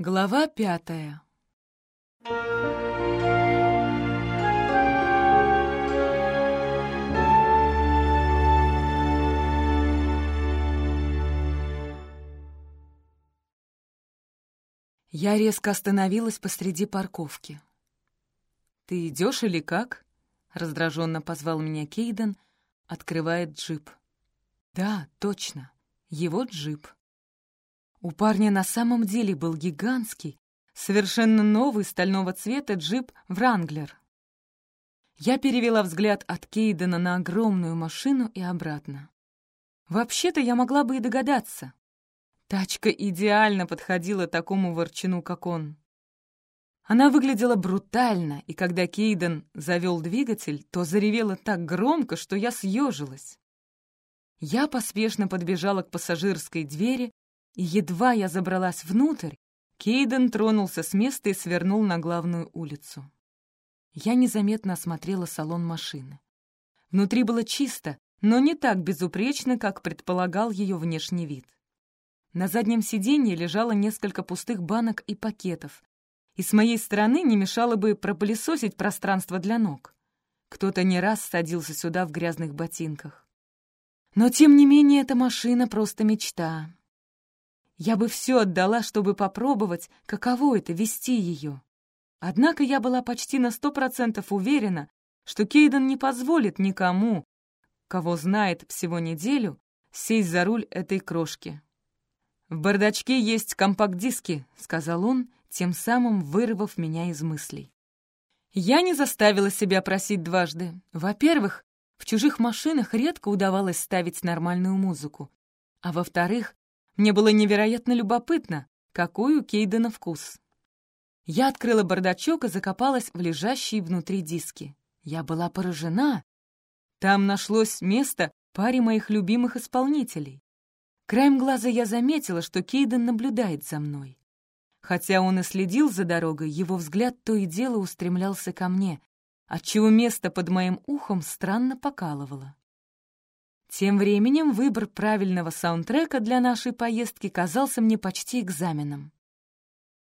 Глава пятая Я резко остановилась посреди парковки. «Ты идешь или как?» — раздраженно позвал меня Кейден, открывает джип. «Да, точно, его джип». У парня на самом деле был гигантский, совершенно новый стального цвета джип «Вранглер». Я перевела взгляд от Кейдена на огромную машину и обратно. Вообще-то я могла бы и догадаться. Тачка идеально подходила такому ворчину, как он. Она выглядела брутально, и когда Кейден завел двигатель, то заревела так громко, что я съежилась. Я поспешно подбежала к пассажирской двери едва я забралась внутрь, Кейден тронулся с места и свернул на главную улицу. Я незаметно осмотрела салон машины. Внутри было чисто, но не так безупречно, как предполагал ее внешний вид. На заднем сиденье лежало несколько пустых банок и пакетов, и с моей стороны не мешало бы пропылесосить пространство для ног. Кто-то не раз садился сюда в грязных ботинках. Но, тем не менее, эта машина просто мечта. Я бы все отдала, чтобы попробовать, каково это — вести ее. Однако я была почти на сто процентов уверена, что Кейден не позволит никому, кого знает всего неделю, сесть за руль этой крошки. «В бардачке есть компакт-диски», — сказал он, тем самым вырвав меня из мыслей. Я не заставила себя просить дважды. Во-первых, в чужих машинах редко удавалось ставить нормальную музыку. А во-вторых, мне было невероятно любопытно, какой у Кейдена вкус. Я открыла бардачок и закопалась в лежащие внутри диски. Я была поражена. Там нашлось место паре моих любимых исполнителей. Краем глаза я заметила, что Кейден наблюдает за мной. Хотя он и следил за дорогой, его взгляд то и дело устремлялся ко мне, отчего место под моим ухом странно покалывало. Тем временем выбор правильного саундтрека для нашей поездки казался мне почти экзаменом.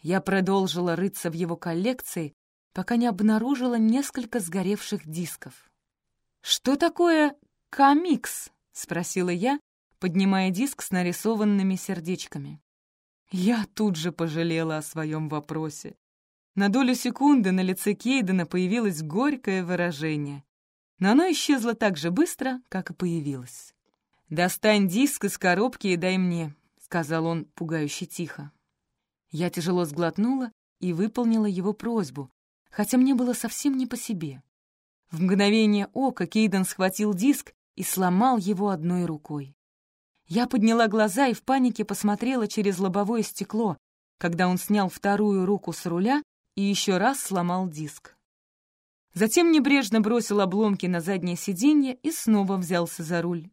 Я продолжила рыться в его коллекции, пока не обнаружила несколько сгоревших дисков. «Что такое комикс?» — спросила я, поднимая диск с нарисованными сердечками. Я тут же пожалела о своем вопросе. На долю секунды на лице Кейдена появилось горькое выражение но оно исчезло так же быстро, как и появилось. «Достань диск из коробки и дай мне», — сказал он пугающе тихо. Я тяжело сглотнула и выполнила его просьбу, хотя мне было совсем не по себе. В мгновение ока Кейден схватил диск и сломал его одной рукой. Я подняла глаза и в панике посмотрела через лобовое стекло, когда он снял вторую руку с руля и еще раз сломал диск. Затем небрежно бросил обломки на заднее сиденье и снова взялся за руль.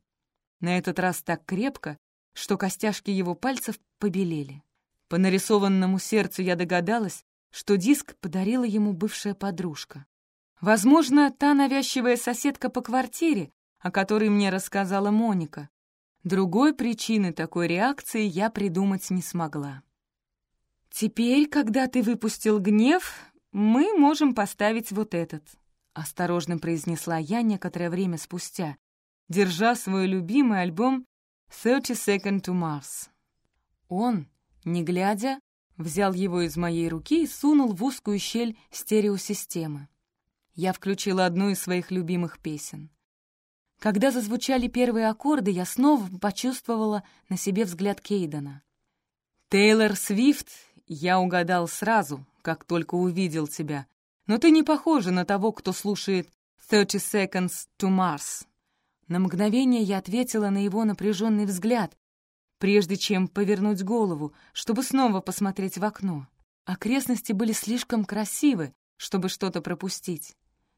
На этот раз так крепко, что костяшки его пальцев побелели. По нарисованному сердцу я догадалась, что диск подарила ему бывшая подружка. Возможно, та навязчивая соседка по квартире, о которой мне рассказала Моника. Другой причины такой реакции я придумать не смогла. «Теперь, когда ты выпустил гнев, «Мы можем поставить вот этот», — осторожно произнесла я некоторое время спустя, держа свой любимый альбом «30 Second to Mars». Он, не глядя, взял его из моей руки и сунул в узкую щель стереосистемы. Я включила одну из своих любимых песен. Когда зазвучали первые аккорды, я снова почувствовала на себе взгляд Кейдена. «Тейлор Свифт я угадал сразу, как только увидел тебя. Но ты не похожа на того, кто слушает «30 Seconds to Mars». На мгновение я ответила на его напряженный взгляд, прежде чем повернуть голову, чтобы снова посмотреть в окно. Окрестности были слишком красивы, чтобы что-то пропустить.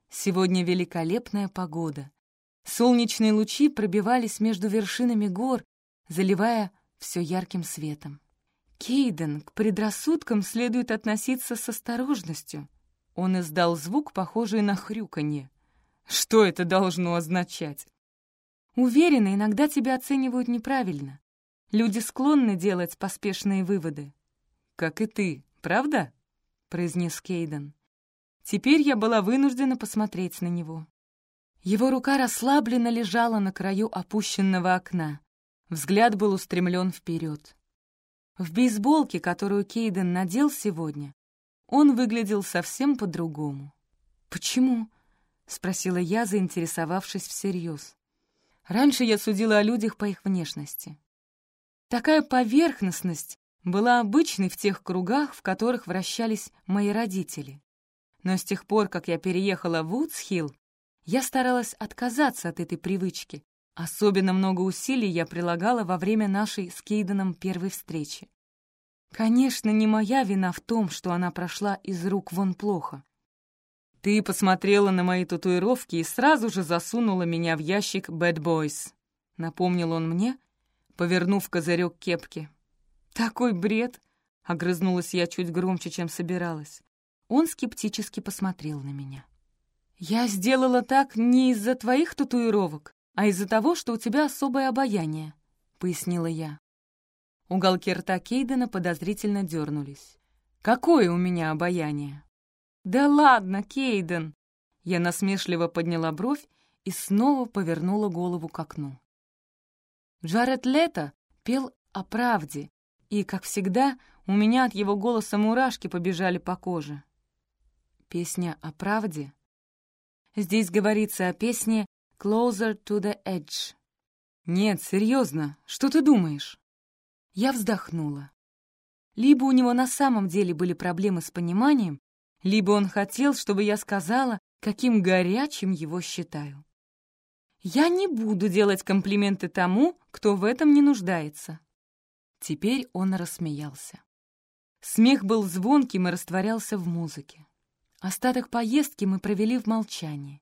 Сегодня великолепная погода. Солнечные лучи пробивались между вершинами гор, заливая все ярким светом. Кейден, к предрассудкам следует относиться с осторожностью. Он издал звук, похожий на хрюканье. Что это должно означать? Уверена, иногда тебя оценивают неправильно. Люди склонны делать поспешные выводы. как и ты, правда?» — произнес Кейден. Теперь я была вынуждена посмотреть на него. Его рука расслабленно лежала на краю опущенного окна. Взгляд был устремлен вперед. В бейсболке, которую Кейден надел сегодня, он выглядел совсем по-другому. «Почему?» — спросила я, заинтересовавшись всерьез. Раньше я судила о людях по их внешности. Такая поверхностность была обычной в тех кругах, в которых вращались мои родители. Но с тех пор, как я переехала в Вудсхилл, я старалась отказаться от этой привычки Особенно много усилий я прилагала во время нашей с Кейденом первой встречи. Конечно, не моя вина в том, что она прошла из рук вон плохо. Ты посмотрела на мои татуировки и сразу же засунула меня в ящик «Bad Boys», — напомнил он мне, повернув козырек кепки. «Такой бред!» — огрызнулась я чуть громче, чем собиралась. Он скептически посмотрел на меня. «Я сделала так не из-за твоих татуировок а из-за того, что у тебя особое обаяние», — пояснила я. Уголки рта Кейдена подозрительно дернулись. «Какое у меня обаяние?» «Да ладно, Кейден!» Я насмешливо подняла бровь и снова повернула голову к окну. Джаред Лето пел о правде, и, как всегда, у меня от его голоса мурашки побежали по коже. Песня о правде? Здесь говорится о песне Closer to the edge. Нет, серьезно, что ты думаешь? Я вздохнула. Либо у него на самом деле были проблемы с пониманием, либо он хотел, чтобы я сказала, каким горячим его считаю. Я не буду делать комплименты тому, кто в этом не нуждается. Теперь он рассмеялся. Смех был звонким и растворялся в музыке. Остаток поездки мы провели в молчании.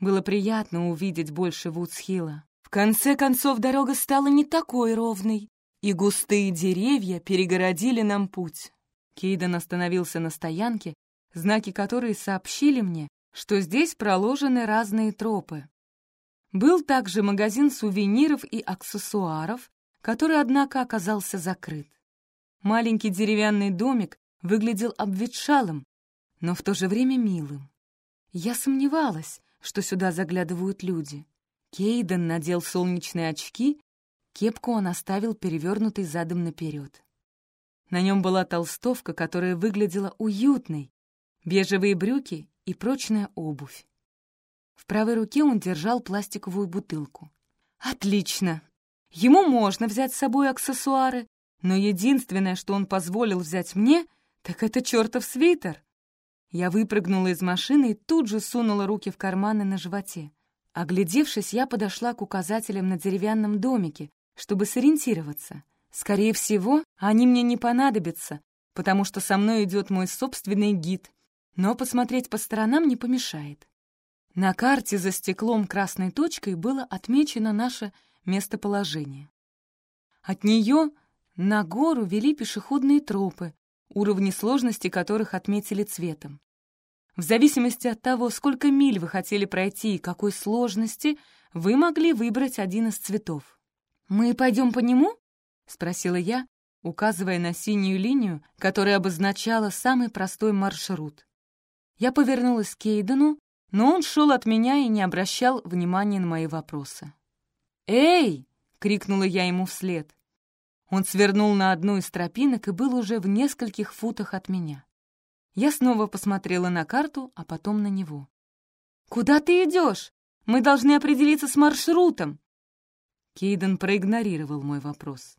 Было приятно увидеть больше Вудсхилла. В конце концов, дорога стала не такой ровной, и густые деревья перегородили нам путь. Кейден остановился на стоянке, знаки которой сообщили мне, что здесь проложены разные тропы. Был также магазин сувениров и аксессуаров, который, однако, оказался закрыт. Маленький деревянный домик выглядел обветшалым, но в то же время милым. Я сомневалась, что сюда заглядывают люди. Кейден надел солнечные очки, кепку он оставил перевернутой задом наперед. На нем была толстовка, которая выглядела уютной, бежевые брюки и прочная обувь. В правой руке он держал пластиковую бутылку. «Отлично! Ему можно взять с собой аксессуары, но единственное, что он позволил взять мне, так это чертов свитер. Я выпрыгнула из машины и тут же сунула руки в карманы на животе. Оглядевшись, я подошла к указателям на деревянном домике, чтобы сориентироваться. Скорее всего, они мне не понадобятся, потому что со мной идет мой собственный гид, но посмотреть по сторонам не помешает. На карте за стеклом красной точкой было отмечено наше местоположение. От нее на гору вели пешеходные тропы, уровни сложности которых отметили цветом. В зависимости от того, сколько миль вы хотели пройти и какой сложности, вы могли выбрать один из цветов. «Мы пойдем по нему?» — спросила я, указывая на синюю линию, которая обозначала самый простой маршрут. Я повернулась к Кейдену, но он шел от меня и не обращал внимания на мои вопросы. «Эй!» — крикнула я ему вслед. Он свернул на одну из тропинок и был уже в нескольких футах от меня. Я снова посмотрела на карту, а потом на него. «Куда ты идешь? Мы должны определиться с маршрутом!» Кейден проигнорировал мой вопрос.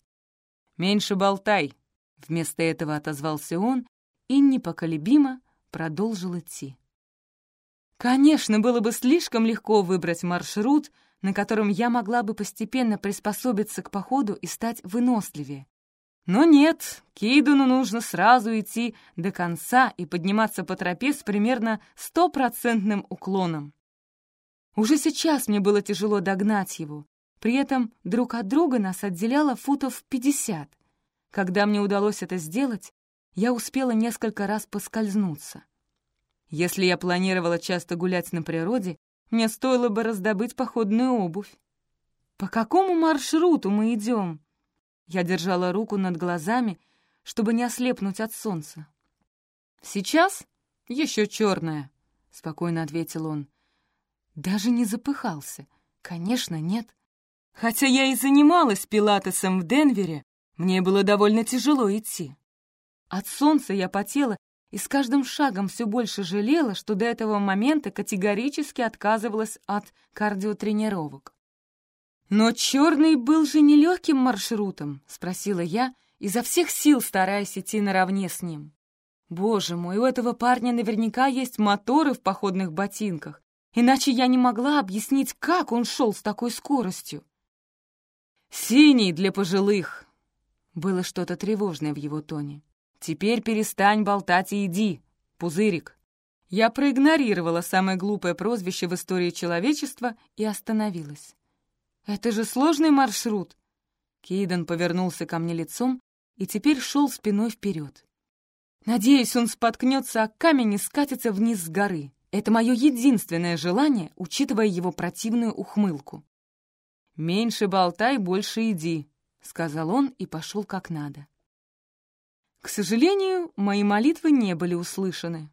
«Меньше болтай!» Вместо этого отозвался он и непоколебимо продолжил идти. Конечно, было бы слишком легко выбрать маршрут, на котором я могла бы постепенно приспособиться к походу и стать выносливее. Но нет, Кейдуну нужно сразу идти до конца и подниматься по тропе с примерно стопроцентным уклоном. Уже сейчас мне было тяжело догнать его. При этом друг от друга нас отделяло футов пятьдесят. Когда мне удалось это сделать, я успела несколько раз поскользнуться. Если я планировала часто гулять на природе, мне стоило бы раздобыть походную обувь. «По какому маршруту мы идем?» Я держала руку над глазами, чтобы не ослепнуть от солнца. «Сейчас еще черная», — спокойно ответил он. Даже не запыхался. Конечно, нет. Хотя я и занималась пилатесом в Денвере, мне было довольно тяжело идти. От солнца я потела и с каждым шагом все больше жалела, что до этого момента категорически отказывалась от кардиотренировок. «Но черный был же нелегким маршрутом?» — спросила я, изо всех сил стараясь идти наравне с ним. «Боже мой, у этого парня наверняка есть моторы в походных ботинках, иначе я не могла объяснить, как он шел с такой скоростью». «Синий для пожилых!» Было что-то тревожное в его тоне. «Теперь перестань болтать и иди, пузырик!» Я проигнорировала самое глупое прозвище в истории человечества и остановилась. «Это же сложный маршрут!» Кейден повернулся ко мне лицом и теперь шел спиной вперед. Надеюсь, он споткнется о камень и скатится вниз с горы. Это мое единственное желание, учитывая его противную ухмылку. «Меньше болтай, больше иди», — сказал он и пошел как надо. К сожалению, мои молитвы не были услышаны.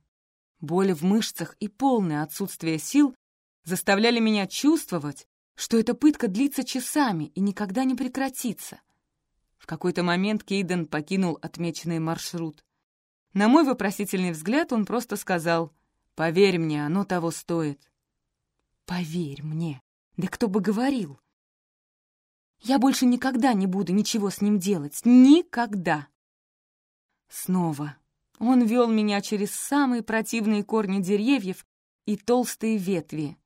Боли в мышцах и полное отсутствие сил заставляли меня чувствовать, что эта пытка длится часами и никогда не прекратится. В какой-то момент Кейден покинул отмеченный маршрут. На мой вопросительный взгляд он просто сказал «Поверь мне, оно того стоит». «Поверь мне! Да кто бы говорил!» «Я больше никогда не буду ничего с ним делать. Никогда!» Снова. Он вел меня через самые противные корни деревьев и толстые ветви.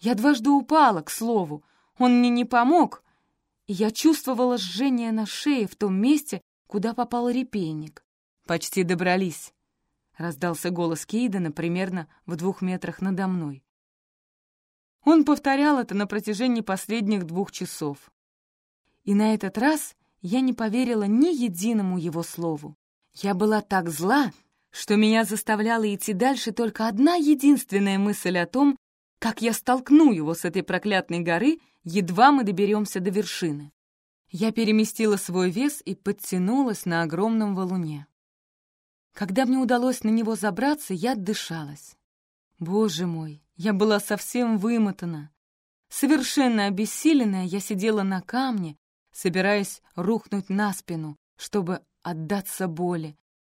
Я дважды упала, к слову. Он мне не помог, и я чувствовала жжение на шее в том месте, куда попал репейник. «Почти добрались», — раздался голос Кейдена примерно в двух метрах надо мной. Он повторял это на протяжении последних двух часов. И на этот раз я не поверила ни единому его слову. Я была так зла, что меня заставляла идти дальше только одна единственная мысль о том, как я столкну его с этой проклятной горы, едва мы доберемся до вершины. Я переместила свой вес и подтянулась на огромном валуне. Когда мне удалось на него забраться, я отдышалась. Боже мой, я была совсем вымотана. Совершенно обессиленная, я сидела на камне, собираясь рухнуть на спину, чтобы отдаться боли.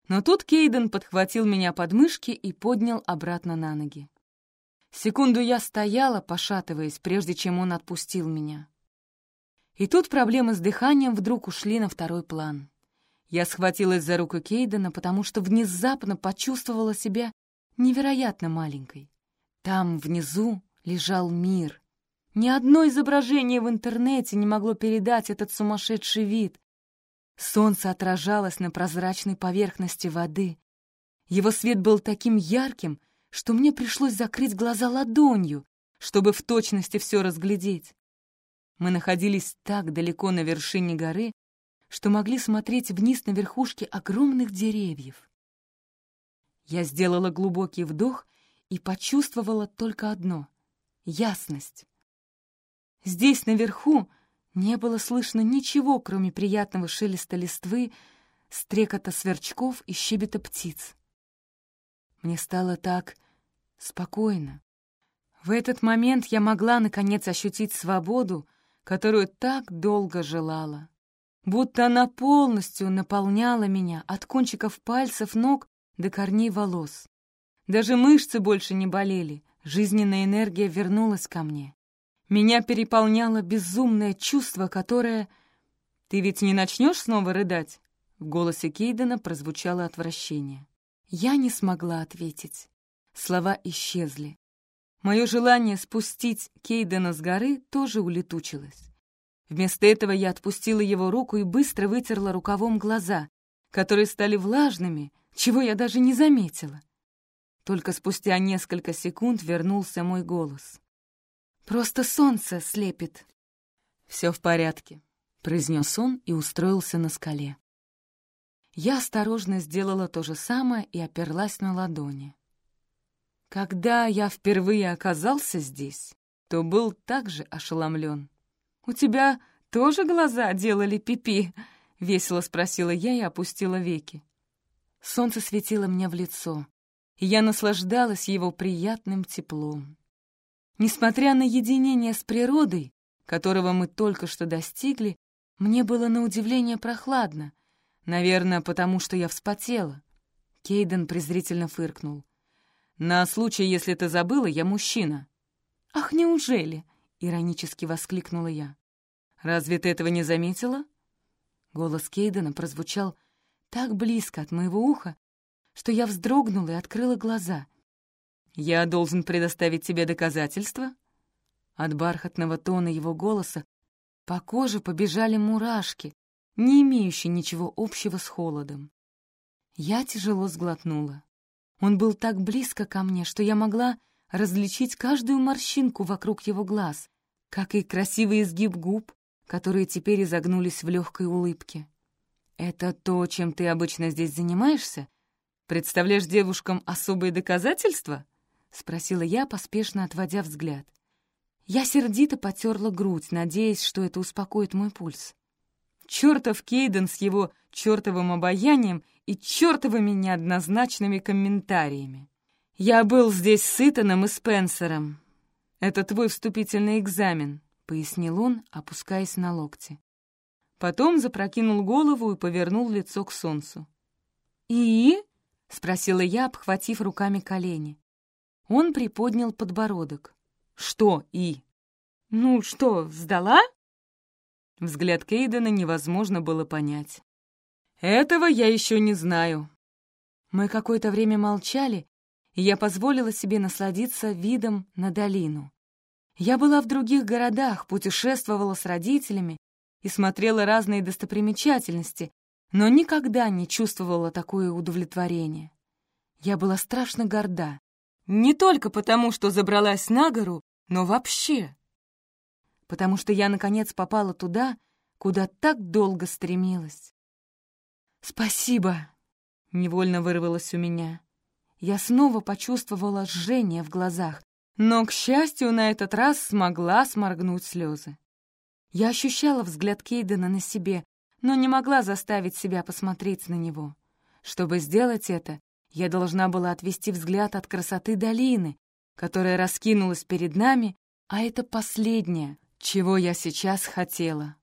Но тут Кейден подхватил меня под мышки и поднял обратно на ноги. Секунду я стояла, пошатываясь, прежде чем он отпустил меня. И тут проблемы с дыханием вдруг ушли на второй план. Я схватилась за руку Кейдена, потому что внезапно почувствовала себя невероятно маленькой. Там, внизу, лежал мир. Ни одно изображение в интернете не могло передать этот сумасшедший вид. Солнце отражалось на прозрачной поверхности воды. Его свет был таким ярким, что мне пришлось закрыть глаза ладонью, чтобы в точности все разглядеть. Мы находились так далеко на вершине горы, что могли смотреть вниз на верхушки огромных деревьев. Я сделала глубокий вдох и почувствовала только одно — ясность. Здесь, наверху, не было слышно ничего, кроме приятного шелеста листвы, стрекота сверчков и щебета птиц. Мне стало так спокойно. В этот момент я могла, наконец, ощутить свободу, которую так долго желала. Будто она полностью наполняла меня от кончиков пальцев ног до корней волос. Даже мышцы больше не болели, жизненная энергия вернулась ко мне. Меня переполняло безумное чувство, которое... «Ты ведь не начнешь снова рыдать?» В голосе Кейдена прозвучало отвращение. Я не смогла ответить. Слова исчезли. Мое желание спустить Кейдена с горы тоже улетучилось. Вместо этого я отпустила его руку и быстро вытерла рукавом глаза, которые стали влажными, чего я даже не заметила. Только спустя несколько секунд вернулся мой голос. «Просто солнце слепит». «Все в порядке», — произнес он и устроился на скале. Я осторожно сделала то же самое и оперлась на ладони. Когда я впервые оказался здесь, то был также ошеломлен. «У тебя тоже глаза делали пипи?» -пи — весело спросила я и опустила веки. Солнце светило мне в лицо, и я наслаждалась его приятным теплом. Несмотря на единение с природой, которого мы только что достигли, мне было на удивление прохладно, наверное, потому что я вспотела. Кейден презрительно фыркнул. «На случай, если ты забыла, я мужчина». «Ах, неужели?» — иронически воскликнула я. «Разве ты этого не заметила?» Голос Кейдена прозвучал так близко от моего уха, что я вздрогнула и открыла глаза. «Я должен предоставить тебе доказательства?» От бархатного тона его голоса по коже побежали мурашки, не имеющие ничего общего с холодом. Я тяжело сглотнула. Он был так близко ко мне, что я могла различить каждую морщинку вокруг его глаз, как и красивый изгиб губ, которые теперь изогнулись в легкой улыбке. «Это то, чем ты обычно здесь занимаешься? Представляешь девушкам особые доказательства?» — спросила я, поспешно отводя взгляд. Я сердито потерла грудь, надеясь, что это успокоит мой пульс. Чёртов Кейден с его чёртовым обаянием и чёртовыми неоднозначными комментариями. «Я был здесь с Итаном и Спенсером. Это твой вступительный экзамен», — пояснил он, опускаясь на локти. Потом запрокинул голову и повернул лицо к солнцу. «И?» — спросила я, обхватив руками колени. Он приподнял подбородок. «Что «и»?» «Ну что, сдала?» Взгляд Кейдена невозможно было понять. «Этого я еще не знаю». Мы какое-то время молчали, и я позволила себе насладиться видом на долину. Я была в других городах, путешествовала с родителями и смотрела разные достопримечательности, но никогда не чувствовала такое удовлетворение. Я была страшно горда. Не только потому, что забралась на гору, но вообще. Потому что я, наконец, попала туда, куда так долго стремилась. «Спасибо!» — невольно вырвалось у меня. Я снова почувствовала жжение в глазах, но, к счастью, на этот раз смогла сморгнуть слезы. Я ощущала взгляд Кейдена на себе, но не могла заставить себя посмотреть на него. Чтобы сделать это, я должна была отвести взгляд от красоты долины, которая раскинулась перед нами, а это последнее, чего я сейчас хотела.